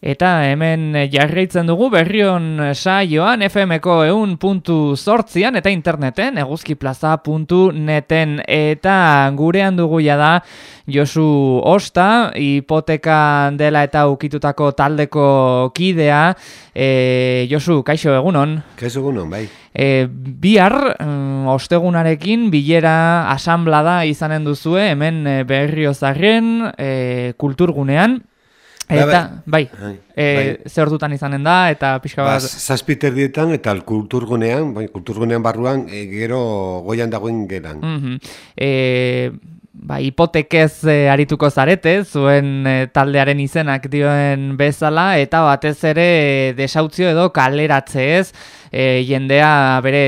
Eta hemen jarraitzen dugu berrion saioan FMko eun puntu sortzian eta interneten eguzkiplaza.neten eta gurean dugu da Josu Osta, hipoteka dela eta ukitutako taldeko kidea. E, Josu, kaixo egunon? Kaixo egunon, bai. E, bihar, mm, ostegunarekin, bilera asamblada izanen duzue, hemen berriozaren e, kulturgunean. Eta, bai, bai, e, bai. ze ordutan izanen da, eta pixka bat... Ba, zazpiter dietan, eta kulturgunean, bai, kulturgunean barruan, e, gero goian dagoen geran. Mm -hmm. e, ba, hipotekez e, arituko zarete, zuen e, taldearen izenak dioen bezala, eta batez ere desautzio edo kaleratze ez, e, jendea bere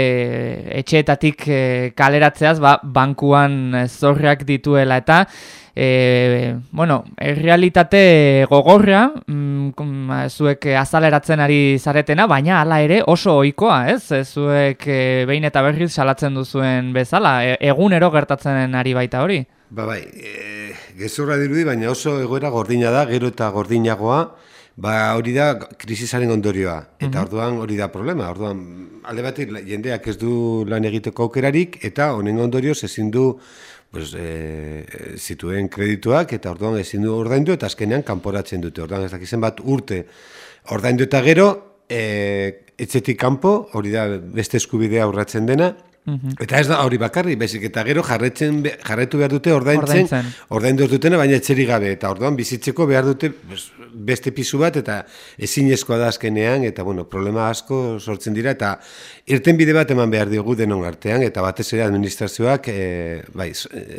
etxeetatik e, kaleratzeaz, ba, bankuan zorrak dituela, eta e, bueno, realitate gogorra, mm, ba, zuek azaleratzen ari zaretena, baina hala ere oso ohikoa, ez? Zuek e, behin eta berriz salatzen duzuen bezala, e, egunero gertatzen ari baita hori? Ba bai, e, gezurra dirudi, baina oso egoera gordina da, gero eta gordinagoa, ba hori da krisisaren ondorioa, eta mhm. orduan hori da problema, orduan alde batik jendeak ez du lan egiteko aukerarik, eta honen ondorioz ezin du pues, e, zituen kredituak eta orduan ezin du ordaindu eta azkenean kanporatzen dute. Orduan ez dakizen bat urte ordaindu eta gero e, etxetik kanpo, hori da beste eskubidea aurratzen dena, Mhm. Eta ez da hori bakarri, bezik eta gero jarretzen jarretu behar dute ordaintzen, ordaindu dutena baina etxeri gabe eta orduan bizitzeko behar dute beste pisu bat eta ezinezkoa da azkenean eta bueno, problema asko sortzen dira eta irten bide bat eman behar diogu denon artean eta batez ere administrazioak e, bai,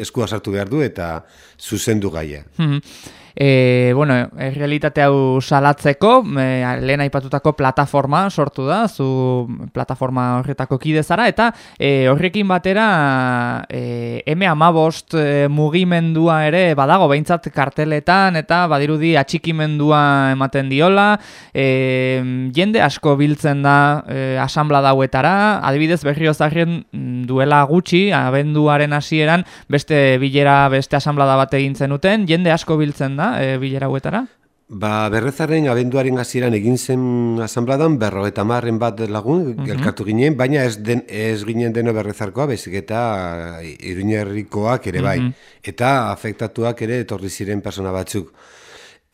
eskua sartu behar du eta zuzendu gaia. Mm e, bueno, realitate hau salatzeko, e, lehen aipatutako plataforma sortu da, zu plataforma horretako kide zara, eta e, horrekin batera e, M amabost e, mugimendua ere badago behintzat karteletan, eta badirudi atxikimendua ematen diola, e, jende asko biltzen da e, asamblea dauetara, adibidez berriozaren duela gutxi, abenduaren hasieran beste bilera, beste asamblea bat egin zenuten, jende asko biltzen da, da, e, bilera huetara? Ba, berrezaren abenduaren hasieran egin zen asambladan, berro eta marren bat lagun, mm elkartu ginen, baina ez, den, ez ginen deno berrezarkoa, bezik eta iruñerrikoak ere bai, mhm. eta afektatuak ere etorri ziren persona batzuk.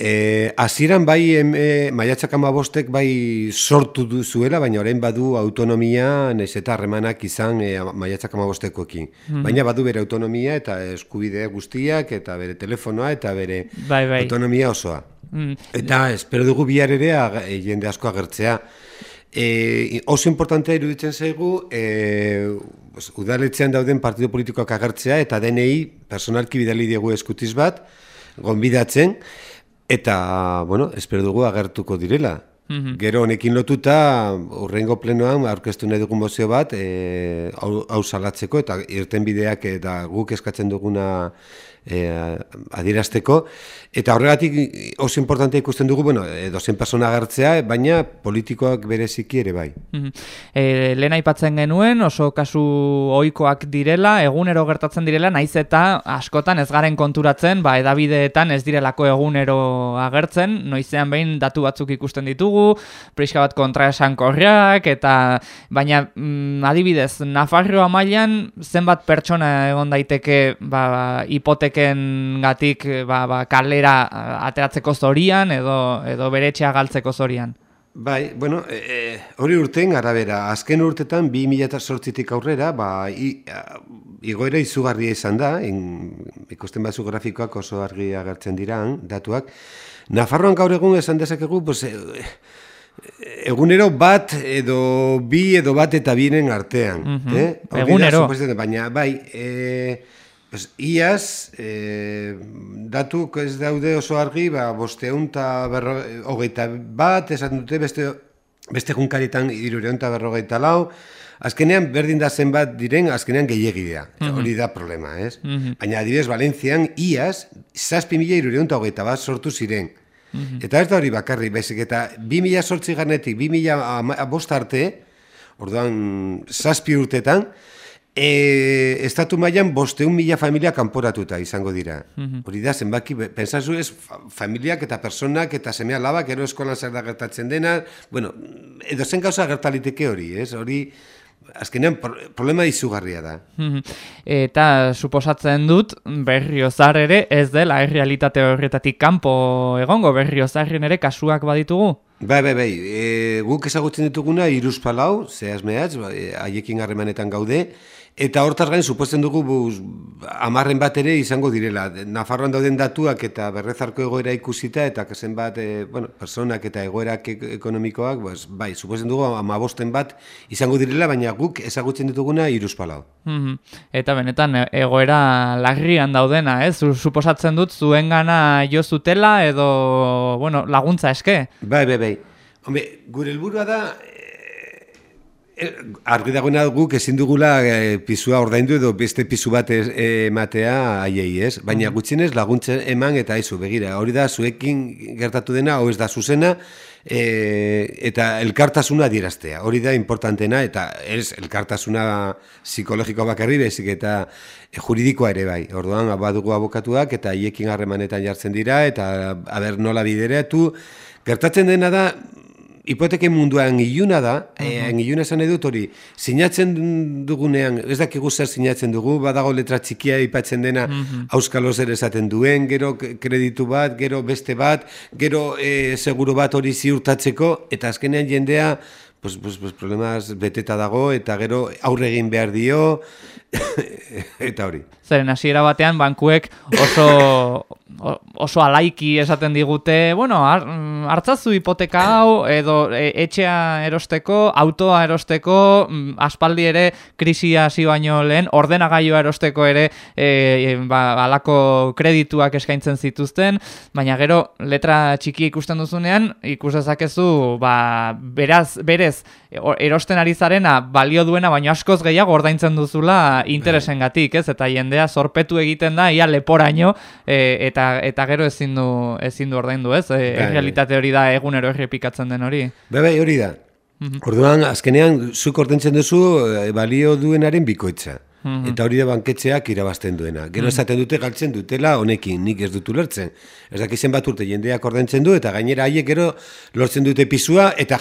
E, aziran bai, em, e, maiatzak amabostek bai sortu duzuela, baina orain badu autonomia, nez eta harremanak izan e, maiatzak amabostekoekin. Mm Baina badu bere autonomia eta eskubide guztiak, eta bere telefonoa, eta bere bai, bai. autonomia osoa. Mm. Eta espero dugu bihar ere e, jende asko agertzea. E, oso importantea iruditzen zaigu, e, udaletzean dauden partido politikoak agertzea, eta denei personalki bidali diegu eskutiz bat, gonbidatzen, Eta, bueno, espero dugu agertuko direla. Mhm. Gero honekin lotuta, urrengo plenoan, aurkeztu nahi dugun bozio bat, e, hau salatzeko, eta irten bideak eta guk eskatzen duguna e, adierazteko. Eta horregatik oso importante ikusten dugu, bueno, dozen persona agertzea, baina politikoak bereziki ere bai. E, lehen aipatzen genuen, oso kasu ohikoak direla, egunero gertatzen direla, naiz eta askotan ez garen konturatzen, ba, edabideetan ez direlako egunero agertzen, noizean behin datu batzuk ikusten ditugu, priska bat kontra esan eta baina mm, adibidez, Nafarroa mailan zenbat pertsona egon daiteke ba, hipoteke liteken gatik ba, ba, kalera ateratzeko zorian edo, edo bere galtzeko zorian? Bai, bueno, e, e, hori urten arabera, azken urtetan 2008tik aurrera, ba, i, a, igoera izugarria izan da, in, ikusten batzu grafikoak oso argi agertzen diran, datuak. Nafarroan gaur egun esan dezakegu, pues, e, egunero bat edo bi edo bat eta biren artean. Mm eh? Egunero. baina, bai, e, Pues, iaz, e, datuk ez daude oso argi, ba, bosteun hogeita bat, esan dute beste, beste junkarietan irureun eta berrogeita lau, azkenean berdin da zenbat diren, azkenean gehiagidea, mhm. hori da problema, ez? Mm Baina adibidez, Valentzian, iaz, zazpi mila irureun eta hogeita bat sortu ziren. Mhm. Eta ez da hori bakarri, bezik, eta bi mila sortzi garnetik, bi mila bost arte, orduan, zazpi urtetan, E, estatu mailan bosteun mila familia kanporatuta izango dira. Hori da, zenbaki, pensazu ez, familiak eta personak eta semea labak, ero eskolan zer da gertatzen dena, bueno, edo zen gauza gertaliteke hori, ez? Hori, azkenean, problema izugarria da. eta, suposatzen dut, berriozar ere, ez dela, errealitate horretatik kanpo egongo, berriozarren ere kasuak baditugu? Bai, bai, bai, e, guk ezagutzen dituguna, iruz palau, zehaz mehatz, ba, e, haiekin harremanetan gaude, Eta hortaz gain, suposten dugu buz, amarren bat ere izango direla. Nafarroan dauden datuak eta berrezarko egoera ikusita, eta kasen bat, e, bueno, personak eta egoerak ekonomikoak, pues, bai, suposten dugu amabosten bat izango direla, baina guk ezagutzen dituguna iruz palau. Mm Eta benetan, e, egoera lagrian daudena, ez? Suposatzen dut, zuen gana jo zutela edo, bueno, laguntza eske? Bai, bai, bai. Hombre, gure helburua da, Eh, argi dagoena guk ezin dugula e, pisua ordaindu edo beste pisu bat ematea haiei, ez? Baina gutxienez laguntza eman eta aizu, begira, hori da zuekin gertatu dena, hau ez da zuzena, e, eta elkartasuna dieraztea, hori da importantena, eta ez elkartasuna psikologiko bakarri bezik eta juridikoa ere bai. Orduan, badugu abokatuak eta haiekin harremanetan jartzen dira, eta aber nola bidereatu, gertatzen dena da, hipoteken munduan iluna da, uh -huh. e, iluna esan edut hori, sinatzen dugunean, ez dakigu zer sinatzen dugu, badago letra txikia ipatzen dena, uh -huh. auskalo zer esaten duen, gero kreditu bat, gero beste bat, gero e, seguru bat hori ziurtatzeko, eta azkenean jendea, pues, pues, pues, problemas beteta dago, eta gero aurre egin behar dio, eta hori. Zeren hasiera batean bankuek oso oso alaiki esaten digute, bueno, hartzazu hipoteka hau edo e, etxea erosteko, autoa erosteko, mm, aspaldi ere krisia hasi baino lehen, ordenagailua erosteko ere e, ba, alako kredituak eskaintzen zituzten, baina gero letra txiki ikusten duzunean, ikus dezakezu, ba, beraz, berez, erosten ari zarena balio duena, baina askoz gehiago ordaintzen duzula interesengatik, ez? Eta jendea sorpetu egiten da ia leporaino e, eta eta gero ezin du ezin du ordaindu, ez? E, realitate hori da egunero errepikatzen den hori. Bai, bai, hori da. Mhm. Orduan azkenean zuk ordaintzen duzu e, balio duenaren bikoitza. -hmm. Eta hori da banketxeak irabazten duena. Gero mm esaten dute galtzen dutela honekin, nik ez dutu lertzen. Ez dakizen bat urte jendeak ordaintzen du, eta gainera haiek gero lortzen dute pisua, eta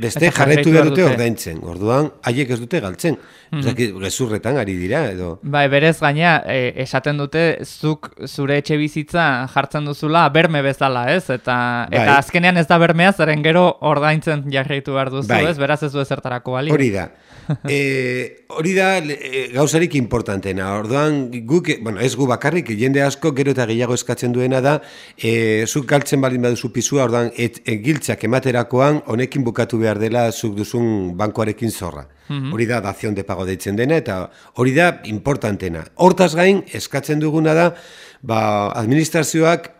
beste jarretu behar dute ordaintzen. Orduan, haiek ez dute galtzen. Mm -hmm. gezurretan ari dira, edo. Bai, berez gaina, e, esaten dute, zuk zure etxe bizitza jartzen duzula berme bezala, ez? Eta, bai. eta azkenean ez da bermea, zeren gero ordaintzen jarraitu behar duzu, bai. ez? Beraz ez du ezertarako bali. Hori da. e, hori da e, gauzarik importantena. Orduan, guk, bueno, ez gu bakarrik, jende asko gero eta gehiago eskatzen duena da, e, zuk galtzen baldin baduzu pisua, orduan, et, giltzak ematerakoan, honekin bukatu behar dela zuk duzun bankoarekin zorra. Mhm. Hori da, dazion de pago deitzen dena, eta hori da, importantena. Hortaz gain, eskatzen duguna da, ba, administrazioak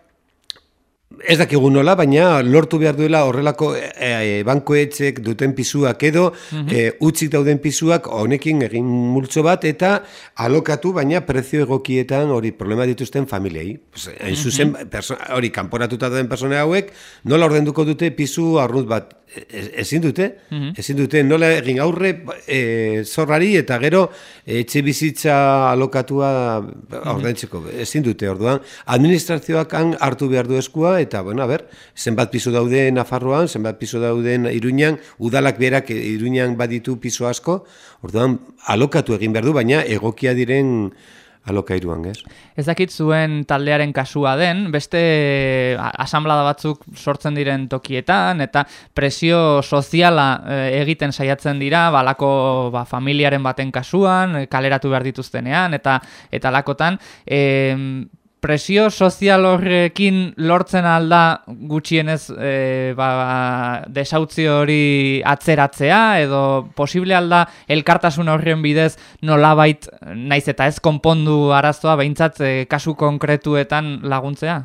Ez dakigu nola, baina lortu behar duela horrelako e, e, bankoetzek duten pisuak edo mm utzik dauden pisuak honekin egin multzo bat eta alokatu baina prezio egokietan hori problema dituzten familiei. Hain zuzen, hori kanporatuta duen persona hauek nola ordenduko dute pisu arrunt bat ezin dute, mm ezin dute nola egin aurre e, zorrari eta gero etxe bizitza alokatua ordaintzeko, ezin dute orduan. Administrazioak han hartu behar du eskua eta, bueno, a ber, zenbat pisu daude Nafarroan, zenbat pisu dauden Iruñan, udalak berak Iruñan baditu pisu asko, orduan alokatu egin behar du, baina egokia diren alokairuan, ez? Ez dakit zuen taldearen kasua den, beste asamblada batzuk sortzen diren tokietan, eta presio soziala eh, egiten saiatzen dira, balako ba, familiaren baten kasuan, kaleratu behar dituztenean, eta eta lakotan, presio sozial horrekin lortzen alda gutxienez e, ba, desautzi hori atzeratzea edo posible alda elkartasun horren bidez nolabait naiz eta ez konpondu arazoa behintzat e, kasu konkretuetan laguntzea?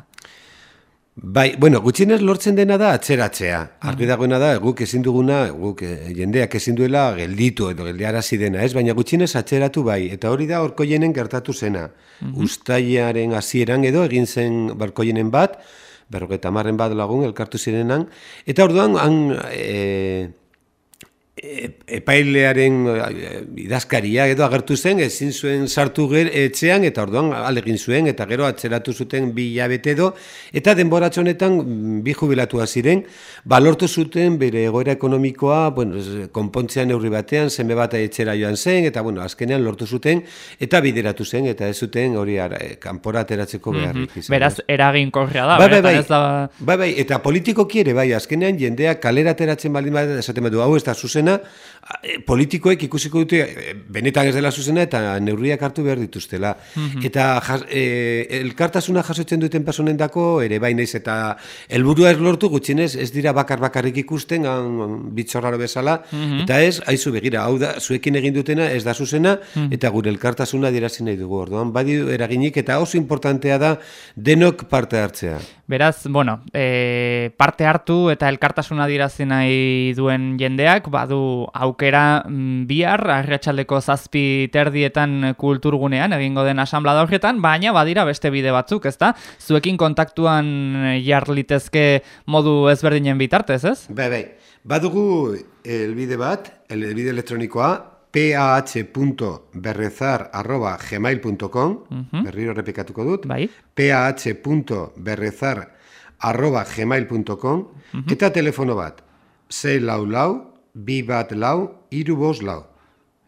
Bai, bueno, gutxienez lortzen dena da atzeratzea. Argi dagoena da, guk ezin duguna, guk eh, jendeak ezin duela gelditu edo geldiarazi dena, ez? Baina gutxienez atzeratu bai, eta hori da horko jenen gertatu zena. Mm Uztaiaren hasieran edo egin zen barko jenen bat, berroketa marren bat lagun elkartu zirenan, eta orduan han, e, epailearen e, idazkaria edo agertu zen, ezin zuen sartu ger, etxean, eta orduan alegin zuen, eta gero atzeratu zuten bi jabete edo, eta denboratxo honetan mm, bi jubilatua ziren, balortu zuten bere egoera ekonomikoa, bueno, konpontzean neurri batean, zenbe bat etxera joan zen, eta bueno, azkenean lortu zuten, eta bideratu zen, eta ez zuten hori ara, e, kanpora ateratzeko beharrik. Mm Beraz, eragin korrea da. Bai, bai, bai, da... bai, bai, eta politiko kiere, bai, azkenean jendea kalera ateratzen baldin bat, esaten badu, hau ez da zuzena, Eh, politikoek ikusiko dute eh, benetan ez dela zuzena eta neurriak hartu behar dituztela. Mhm. Eta e, elkartasuna jasotzen duten personendako ere bainez eta helburua ez lortu gutxienez ez dira bakar bakarrik ikusten bitxorraro bezala mhm. eta ez, haizu begira, hau da, zuekin egin dutena ez da zuzena mhm. eta gure elkartasuna dirazi nahi dugu orduan. Badi eraginik eta oso importantea da denok parte hartzea. Beraz, bueno, e, parte hartu eta elkartasuna dirazi nahi duen jendeak, badu aukera mm, bihar, arretxaldeko zazpi terdietan kulturgunean, egingo den asamblada horretan, baina badira beste bide batzuk, ezta? Zuekin kontaktuan jarlitezke modu ezberdinen bitartez, ez? Bai, bai. Badugu elbide bat, elbide elektronikoa, pah.berrezar.gmail.com uh -huh. berriro repikatuko dut bai. pah.berrezar.gmail.com uh -huh. eta telefono bat 6 lau lau, bi bat lau, iru bos lau.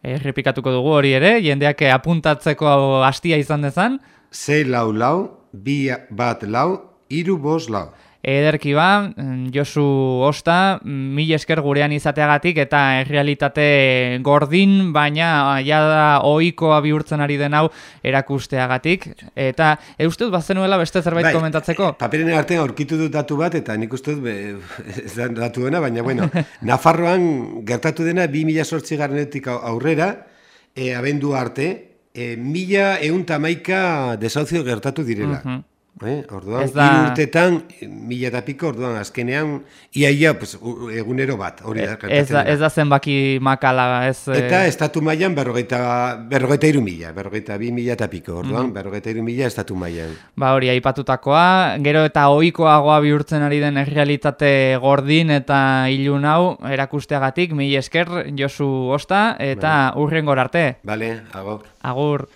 Errepikatuko dugu hori ere, jendeak apuntatzeko hastia izan dezan. 6 lau lau, bi bat lau, iru bos lau ederki ba, Josu Osta, mil esker gurean izateagatik eta errealitate gordin, baina ja da ohikoa bihurtzen ari den hau erakusteagatik. Eta e, uste dut bazenuela beste zerbait bai, komentatzeko? E, Paperene artean aurkitu dut datu bat, eta nik uste dut ez da datu dena, baina bueno, Nafarroan gertatu dena bi mila sortzi garnetik aurrera, e, abendu arte, e, mila eun tamaika desauzio gertatu direla. Eh, orduan, da... urtetan, mila eta piko, orduan, azkenean, iaia, pues, egunero bat, hori da. Ez da, ez da zenbaki makala, ez... Eta eh... estatu mailan berrogeita, berrogeita iru mila, berrogeita bi mila eta piko, orduan, mm -hmm. berrogeita iru mila estatu mailan. Ba hori, aipatutakoa, gero eta ohikoagoa bihurtzen ari den errealitate gordin eta ilun hau, erakusteagatik, mila esker, Josu Osta, eta vale. urren arte. Bale, agur. Agur.